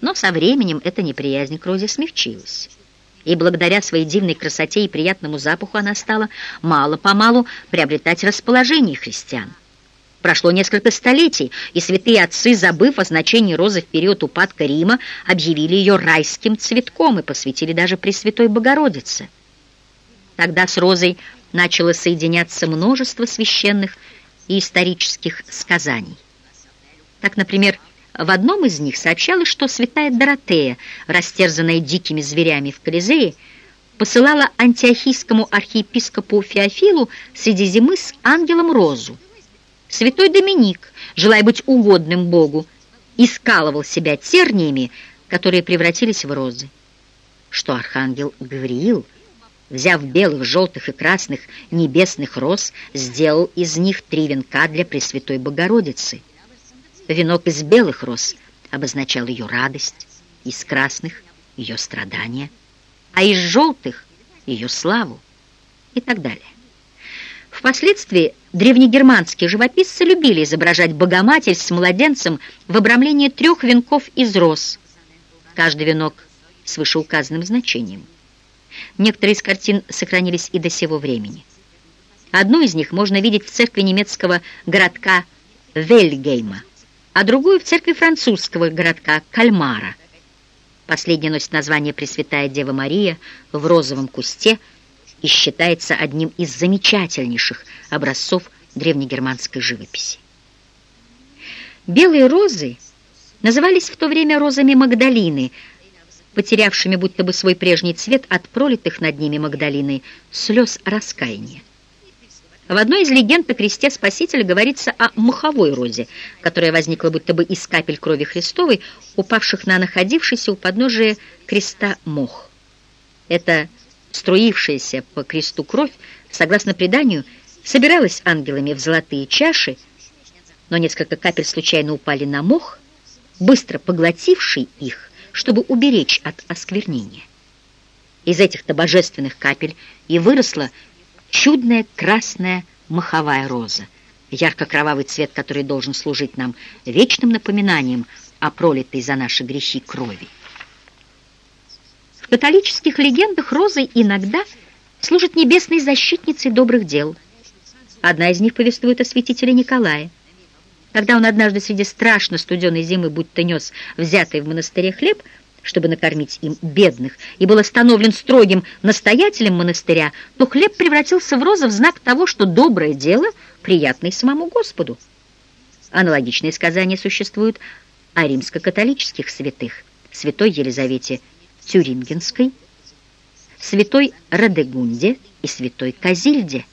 Но со временем эта неприязнь к розе смягчилась. И благодаря своей дивной красоте и приятному запаху она стала мало-помалу приобретать расположение христиан. Прошло несколько столетий, и святые отцы, забыв о значении розы в период упадка Рима, объявили ее райским цветком и посвятили даже Пресвятой Богородице. Тогда с розой начало соединяться множество священных и исторических сказаний. Так, например, в одном из них сообщалось, что святая Доротея, растерзанная дикими зверями в Колизее, посылала антиохийскому архиепископу Феофилу среди зимы с ангелом Розу. Святой Доминик, желая быть угодным Богу, искалывал себя терниями, которые превратились в розы. Что архангел Гавриил, взяв белых, желтых и красных небесных роз, сделал из них три венка для Пресвятой Богородицы. Венок из белых роз обозначал ее радость, из красных — ее страдания, а из желтых — ее славу и так далее. Впоследствии древнегерманские живописцы любили изображать Богоматерь с младенцем в обрамлении трех венков из роз, каждый венок с вышеуказанным значением. Некоторые из картин сохранились и до сего времени. Одну из них можно видеть в церкви немецкого городка Вельгейма, а другую в церкви французского городка Кальмара. Последняя носит название Пресвятая Дева Мария в розовом кусте – и считается одним из замечательнейших образцов древнегерманской живописи. Белые розы назывались в то время розами Магдалины, потерявшими будто бы свой прежний цвет от пролитых над ними Магдалины слез раскаяния. В одной из легенд о кресте Спасителя говорится о маховой розе, которая возникла будто бы из капель крови Христовой, упавших на находившийся у подножия креста мох. Это Струившаяся по кресту кровь, согласно преданию, собиралась ангелами в золотые чаши, но несколько капель случайно упали на мох, быстро поглотивший их, чтобы уберечь от осквернения. Из этих-то божественных капель и выросла чудная красная маховая роза, ярко-кровавый цвет, который должен служить нам вечным напоминанием о пролитой за наши грехи крови. В католических легендах розой иногда служит небесной защитницей добрых дел. Одна из них повествует о святителе Николае. Когда он однажды среди страшно студеной зимы будто нес взятый в монастыре хлеб, чтобы накормить им бедных, и был остановлен строгим настоятелем монастыря, то хлеб превратился в розу в знак того, что доброе дело приятно и самому Господу. Аналогичные сказания существуют о римско-католических святых, святой Елизавете Тюрингенской, святой Радегунде и святой Казильде.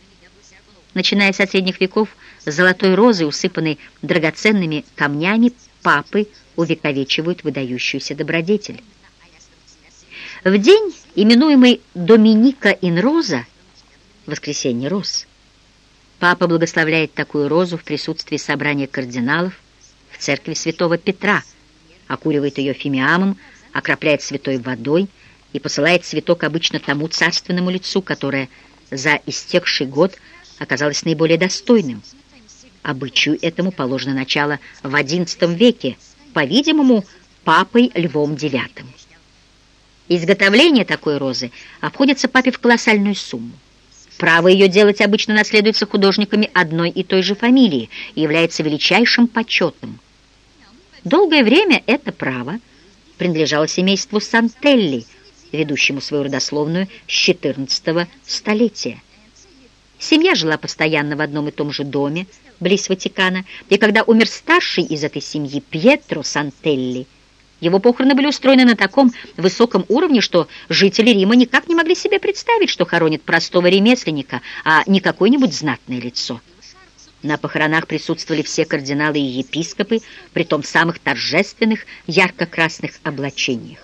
Начиная с средних веков, золотой розой, усыпанной драгоценными камнями, папы увековечивают выдающуюся добродетель. В день, именуемый Доминика ин Роза, воскресенье роз, папа благословляет такую розу в присутствии собрания кардиналов в церкви святого Петра, окуривает ее фимиамом, окропляет святой водой и посылает цветок обычно тому царственному лицу, которое за истекший год оказалось наиболее достойным. Обычаю этому положено начало в XI веке, по-видимому, папой Львом IX. Изготовление такой розы обходится папе в колоссальную сумму. Право ее делать обычно наследуется художниками одной и той же фамилии и является величайшим почетом. Долгое время это право – принадлежала семейству Сантелли, ведущему свою родословную с XIV столетия. Семья жила постоянно в одном и том же доме, близ Ватикана, и когда умер старший из этой семьи, Пьетро Сантелли, его похороны были устроены на таком высоком уровне, что жители Рима никак не могли себе представить, что хоронит простого ремесленника, а не какое-нибудь знатное лицо. На похоронах присутствовали все кардиналы и епископы, при том самых торжественных ярко-красных облачениях.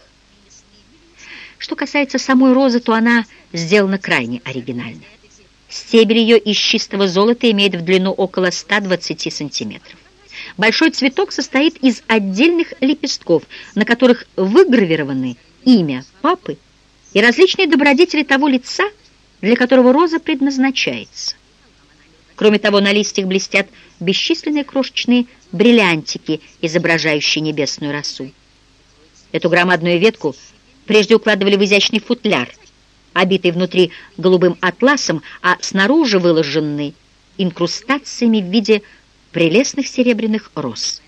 Что касается самой розы, то она сделана крайне оригинально. Стебель ее из чистого золота имеет в длину около 120 сантиметров. Большой цветок состоит из отдельных лепестков, на которых выгравированы имя папы и различные добродетели того лица, для которого роза предназначается. Кроме того, на листьях блестят бесчисленные крошечные бриллиантики, изображающие небесную росу. Эту громадную ветку прежде укладывали в изящный футляр, обитый внутри голубым атласом, а снаружи выложенный инкрустациями в виде прелестных серебряных роз.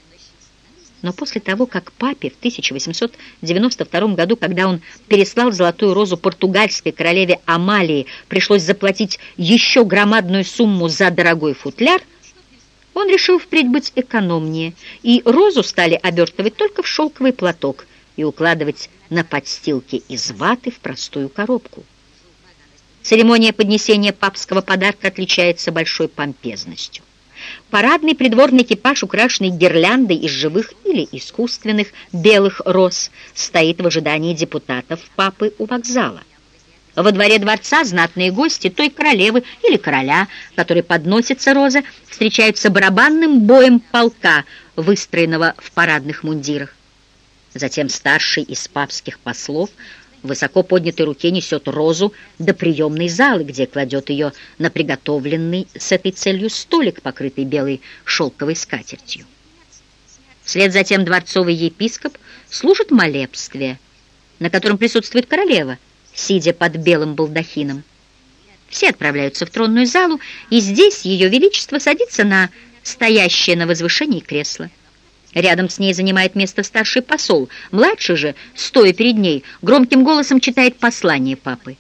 Но после того, как папе в 1892 году, когда он переслал золотую розу португальской королеве Амалии, пришлось заплатить еще громадную сумму за дорогой футляр, он решил впредь быть экономнее, и розу стали обертывать только в шелковый платок и укладывать на подстилке из ваты в простую коробку. Церемония поднесения папского подарка отличается большой помпезностью. Парадный придворный экипаж, украшенный гирляндой из живых или искусственных белых роз, стоит в ожидании депутатов папы у вокзала. Во дворе дворца знатные гости той королевы или короля, который подносится роза, встречаются барабанным боем полка, выстроенного в парадных мундирах. Затем старший из папских послов высоко поднятой руке несет розу до приемной залы, где кладет ее на приготовленный с этой целью столик, покрытый белой шелковой скатертью. Вслед за тем дворцовый епископ служит молебствие, на котором присутствует королева, сидя под белым балдахином. Все отправляются в тронную залу, и здесь ее величество садится на стоящее на возвышении кресло. Рядом с ней занимает место старший посол. Младший же, стоя перед ней, громким голосом читает послание папы.